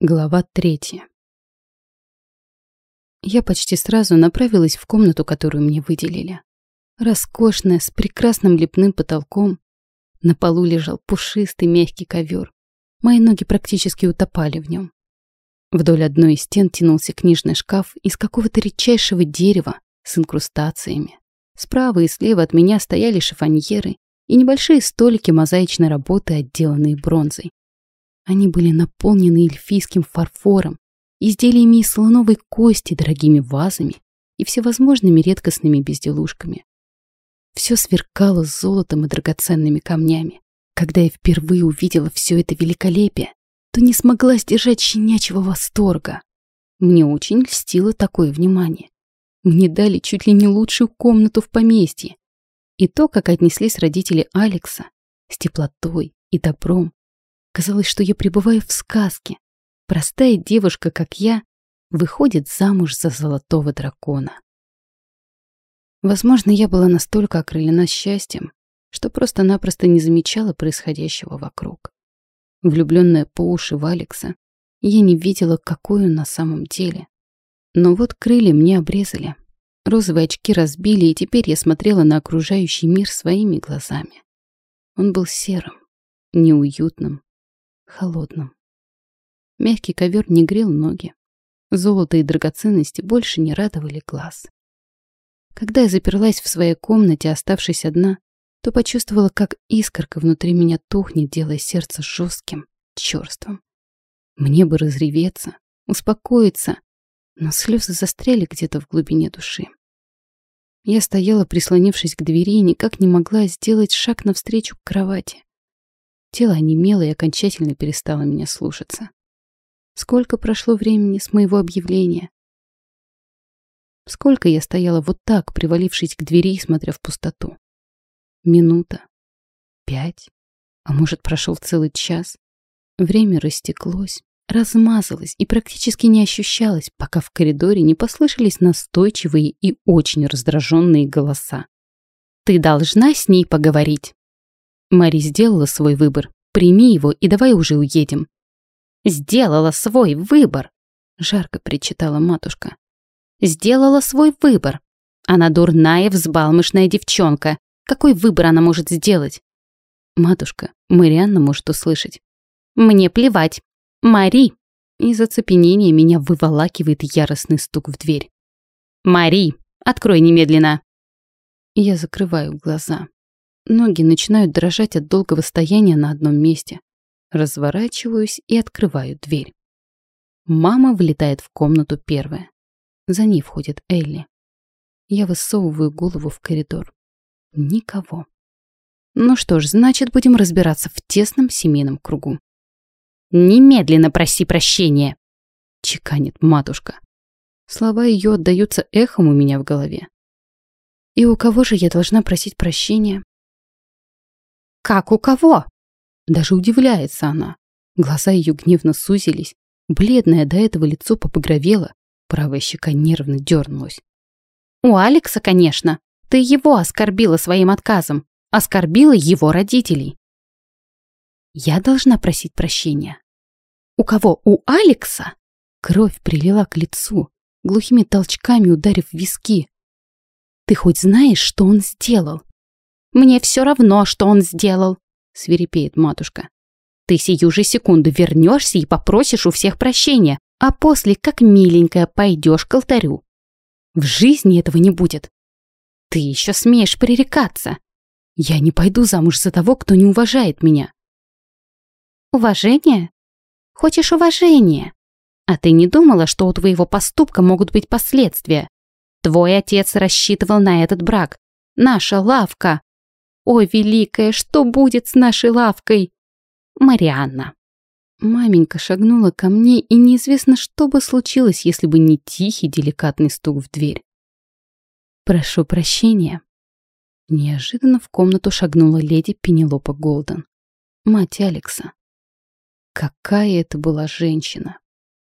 Глава третья. Я почти сразу направилась в комнату, которую мне выделили. Роскошная, с прекрасным лепным потолком. На полу лежал пушистый мягкий ковер. Мои ноги практически утопали в нем. Вдоль одной из стен тянулся книжный шкаф из какого-то редчайшего дерева с инкрустациями. Справа и слева от меня стояли шифоньеры и небольшие столики мозаичной работы, отделанные бронзой. Они были наполнены эльфийским фарфором, изделиями из слоновой кости, дорогими вазами и всевозможными редкостными безделушками. Все сверкало золотом и драгоценными камнями. Когда я впервые увидела все это великолепие, то не смогла сдержать щенячьего восторга. Мне очень льстило такое внимание. Мне дали чуть ли не лучшую комнату в поместье. И то, как отнеслись родители Алекса, с теплотой и добром, Казалось, что я пребываю в сказке. Простая девушка, как я, выходит замуж за золотого дракона. Возможно, я была настолько окрылена счастьем, что просто-напросто не замечала происходящего вокруг. Влюбленная по уши в Алекса, я не видела, какой он на самом деле. Но вот крылья мне обрезали. Розовые очки разбили, и теперь я смотрела на окружающий мир своими глазами. Он был серым, неуютным, холодным. Мягкий ковер не грел ноги. Золото и драгоценности больше не радовали глаз. Когда я заперлась в своей комнате, оставшись одна, то почувствовала, как искорка внутри меня тухнет, делая сердце жестким, черствым. Мне бы разреветься, успокоиться, но слезы застряли где-то в глубине души. Я стояла, прислонившись к двери, и никак не могла сделать шаг навстречу к кровати. Тело онемело и окончательно перестало меня слушаться. Сколько прошло времени с моего объявления? Сколько я стояла вот так, привалившись к двери и смотря в пустоту? Минута? Пять? А может, прошел целый час? Время растеклось, размазалось и практически не ощущалось, пока в коридоре не послышались настойчивые и очень раздраженные голоса. «Ты должна с ней поговорить!» Мари сделала свой выбор. Прими его и давай уже уедем. Сделала свой выбор, жарко причитала матушка. Сделала свой выбор. Она дурная, взбалмошная девчонка. Какой выбор она может сделать? Матушка, Марианна может услышать. Мне плевать. Мари! Из оцепенения меня выволакивает яростный стук в дверь. «Мари, открой немедленно!» Я закрываю глаза. Ноги начинают дрожать от долгого стояния на одном месте. Разворачиваюсь и открываю дверь. Мама влетает в комнату первая. За ней входит Элли. Я высовываю голову в коридор. Никого. Ну что ж, значит, будем разбираться в тесном семейном кругу. «Немедленно проси прощения!» — чеканит матушка. Слова ее отдаются эхом у меня в голове. И у кого же я должна просить прощения? «Как у кого?» Даже удивляется она. Глаза ее гневно сузились. Бледное до этого лицо побагровело. Правая щека нервно дернулась. «У Алекса, конечно. Ты его оскорбила своим отказом. Оскорбила его родителей». «Я должна просить прощения». «У кого? У Алекса?» Кровь прилила к лицу, глухими толчками ударив в виски. «Ты хоть знаешь, что он сделал?» Мне все равно, что он сделал, свирепеет матушка. Ты сию же секунду вернешься и попросишь у всех прощения, а после, как миленькая, пойдешь к алтарю. В жизни этого не будет. Ты еще смеешь пререкаться. Я не пойду замуж за того, кто не уважает меня. Уважение? Хочешь уважения? А ты не думала, что у твоего поступка могут быть последствия? Твой отец рассчитывал на этот брак. Наша лавка. «О, великая, что будет с нашей лавкой?» «Марианна». Маменька шагнула ко мне, и неизвестно, что бы случилось, если бы не тихий, деликатный стук в дверь. «Прошу прощения». Неожиданно в комнату шагнула леди Пенелопа Голден, мать Алекса. Какая это была женщина!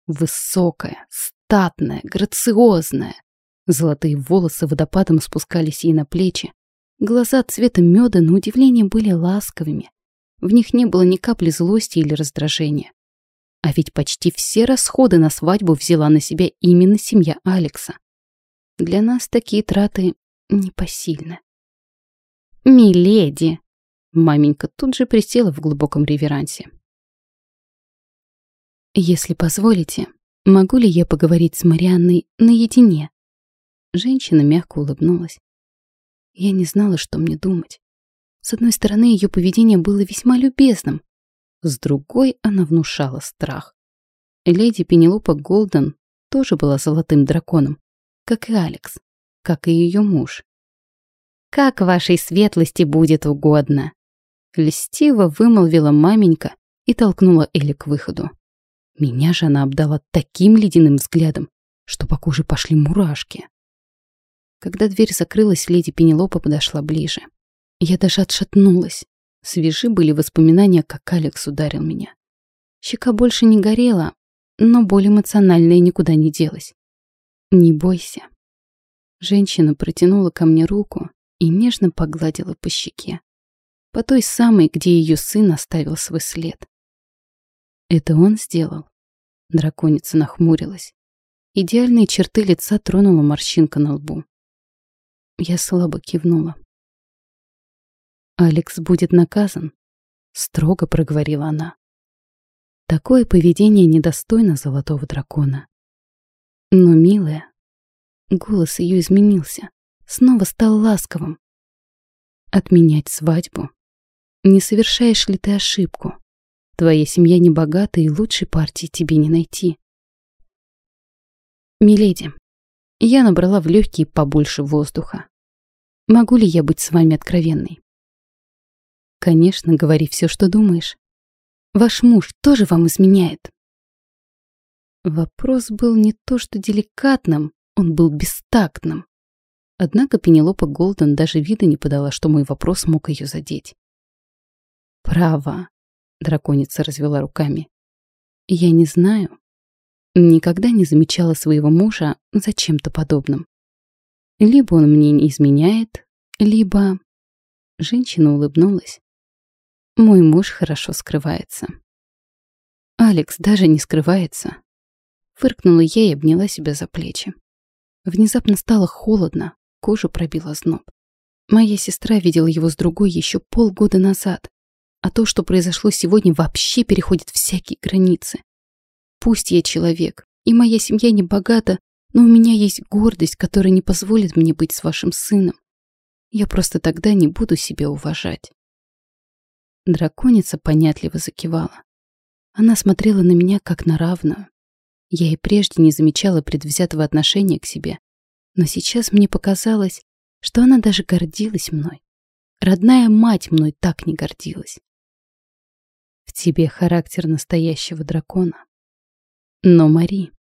Высокая, статная, грациозная. Золотые волосы водопадом спускались ей на плечи, Глаза цвета меда на удивление были ласковыми. В них не было ни капли злости или раздражения. А ведь почти все расходы на свадьбу взяла на себя именно семья Алекса. Для нас такие траты непосильны. «Миледи!» Маменька тут же присела в глубоком реверансе. «Если позволите, могу ли я поговорить с Марианной наедине?» Женщина мягко улыбнулась. Я не знала, что мне думать. С одной стороны, ее поведение было весьма любезным, с другой она внушала страх. Леди Пенелопа Голден тоже была золотым драконом, как и Алекс, как и ее муж. «Как вашей светлости будет угодно!» Льстиво вымолвила маменька и толкнула Элли к выходу. Меня же она обдала таким ледяным взглядом, что по коже пошли мурашки. Когда дверь закрылась, леди Пенелопа подошла ближе. Я даже отшатнулась. Свежи были воспоминания, как Алекс ударил меня. Щека больше не горела, но боль эмоциональная никуда не делась. «Не бойся». Женщина протянула ко мне руку и нежно погладила по щеке. По той самой, где ее сын оставил свой след. «Это он сделал?» Драконица нахмурилась. Идеальные черты лица тронула морщинка на лбу. Я слабо кивнула. «Алекс будет наказан», — строго проговорила она. Такое поведение недостойно золотого дракона. Но, милая, голос ее изменился, снова стал ласковым. Отменять свадьбу? Не совершаешь ли ты ошибку? Твоя семья не богата, и лучшей партии тебе не найти. Миледи, я набрала в легкие побольше воздуха. Могу ли я быть с вами откровенной? Конечно, говори все, что думаешь. Ваш муж тоже вам изменяет. Вопрос был не то что деликатным, он был бестактным. Однако Пенелопа Голден даже вида не подала, что мой вопрос мог ее задеть. «Право», — драконица развела руками. «Я не знаю. Никогда не замечала своего мужа за чем-то подобным. Либо он мне не изменяет, либо...» Женщина улыбнулась. Мой муж хорошо скрывается. Алекс даже не скрывается. Фыркнула я и обняла себя за плечи. Внезапно стало холодно, кожу пробила зноб. Моя сестра видела его с другой еще полгода назад, а то, что произошло сегодня, вообще переходит всякие границы. Пусть я человек, и моя семья не богата, но у меня есть гордость, которая не позволит мне быть с вашим сыном. Я просто тогда не буду себя уважать. Драконица понятливо закивала. Она смотрела на меня как на равную. Я и прежде не замечала предвзятого отношения к себе, но сейчас мне показалось, что она даже гордилась мной. Родная мать мной так не гордилась. В тебе характер настоящего дракона. Но, Мари...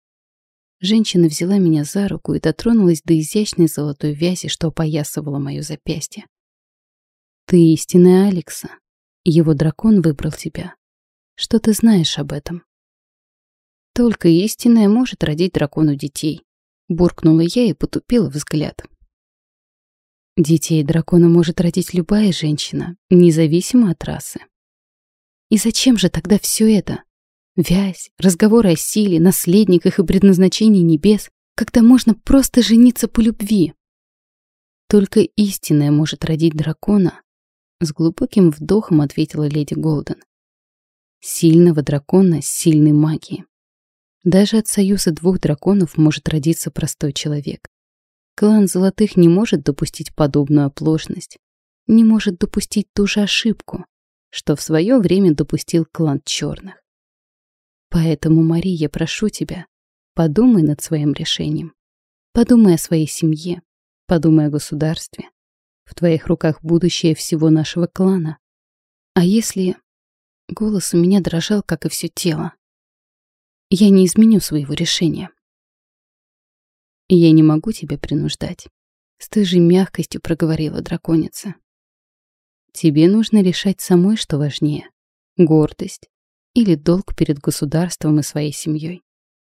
Женщина взяла меня за руку и дотронулась до изящной золотой вязи, что опоясывала мое запястье. Ты истинная Алекса. Его дракон выбрал тебя. Что ты знаешь об этом? Только истинное может родить дракону детей. Буркнула я и потупила взгляд. Детей дракона может родить любая женщина, независимо от расы. И зачем же тогда все это? Вязь, разговоры о силе, наследниках и предназначении небес, когда можно просто жениться по любви. Только истинное может родить дракона, с глубоким вдохом ответила леди Голден. Сильного дракона с сильной магией. Даже от союза двух драконов может родиться простой человек. Клан Золотых не может допустить подобную оплошность, не может допустить ту же ошибку, что в свое время допустил клан Черных. Поэтому, Мария, прошу тебя, подумай над своим решением. Подумай о своей семье, подумай о государстве, в твоих руках будущее всего нашего клана. А если... Голос у меня дрожал, как и все тело. Я не изменю своего решения. Я не могу тебя принуждать. С той же мягкостью проговорила драконица. Тебе нужно решать самой, что важнее. Гордость или долг перед государством и своей семьей.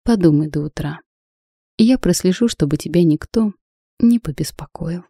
Подумай до утра. Я прослежу, чтобы тебя никто не побеспокоил.